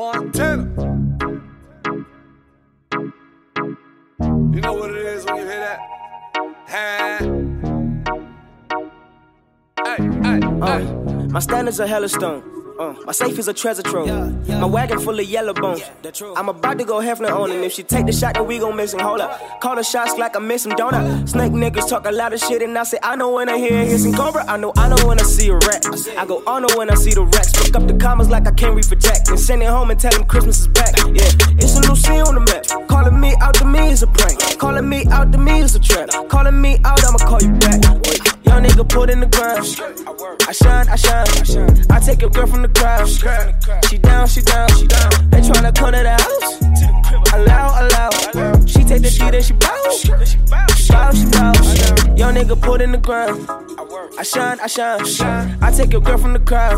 Montana. You know what it is when you hear that? Hey, hey, Uh, my standards are hella stone. Uh, my safe is a treasure trove. My wagon full of yellow bones. I'm about to go Hefner on him. If she take the shot, then we gon' miss him. Hold up. Call the shots like I miss him, don't I? Snake niggas talk a lot of shit, and I say, I know when I hear it, some cobra. I know, I know when I see a rat. I go on when I see the racks. Pick up the commas like I can't read for Jack. And send it home and tell him Christmas is back. Yeah, it's a new scene on the map. Calling me out to me is a prank. Calling me out to me is a trap. Calling me out, I'ma call you back. Young nigga put in the ground. I shine, I shine, I take your girl from the crowd. She down, she down, she down. They tryna come to the house. Allow, allow. She take the D, then she bow. She bow, she bow. Young nigga put in the ground. I shine, I shine. I take your girl from the crowd.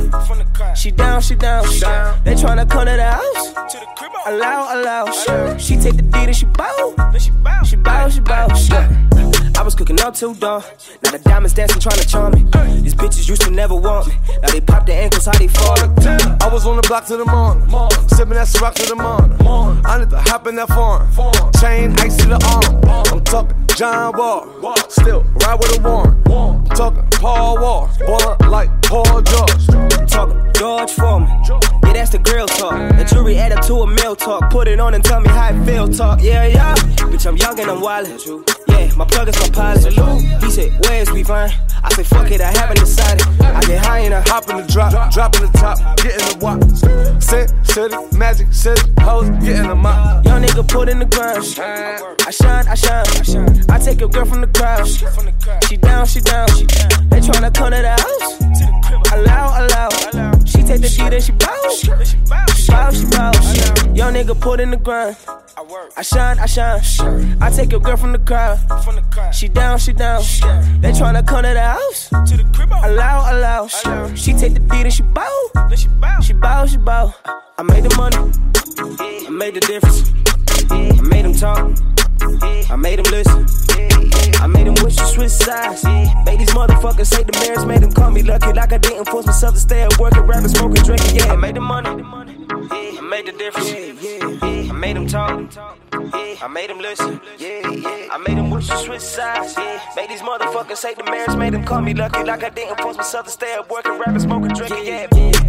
She down, she down, she down. They tryna come to the house. Oh. Allow, allow. She take the D, then she bow. She bow, she bow. I was cooking up too dawn. Now the diamonds dancing, tryna charm me. These bitches used to never want me. Now they pop their ankles, how they fall. I was on the block to the morning, sipping that Ciroc to the morning. I need to hop in that foreign, chain ice to the arm. I'm talking John Wall, still ride with a warrant. Talking Paul Wall, ballin' like Paul George. Talking George Foreman. Yeah, that's the grill talk. The jury added to a meal talk. Put it on and tell me how it feel talk. Yeah, yeah. Bitch, I'm young and I'm wildin'. Yeah, my plug is my pilot. He said, Where's we fine? I say, fuck it, I haven't decided. I I Hop in the drop, drop in the top, get in the wop. Sit, city, magic city, hoes, get in the mop. Young nigga put in the grind. I shine, I shine. I take your girl from the crowd. She down, she down. They tryna come to the house. Allow, allow. Nigga put in the ground. I work. I shine, I shine. I take your girl from the crowd. She down, she down. They tryna come to the house. Allow, allow. She take the D, then she bow. She bow, she bow. I made the money. I made the difference. I made them talk. I made them listen. I made them wish to switch sides. Made these motherfuckers hate the marriage. Made them call me lucky like I didn't force myself to stay at work and rapping, smoking, drinking. Yeah, I made the money. I made the difference. I made them talk. I made them listen. I made them wish to switch sides. Made these motherfuckers hate the marriage. Made them call me lucky like I didn't force myself to stay up working, rapping, smoking, drinking. Yeah.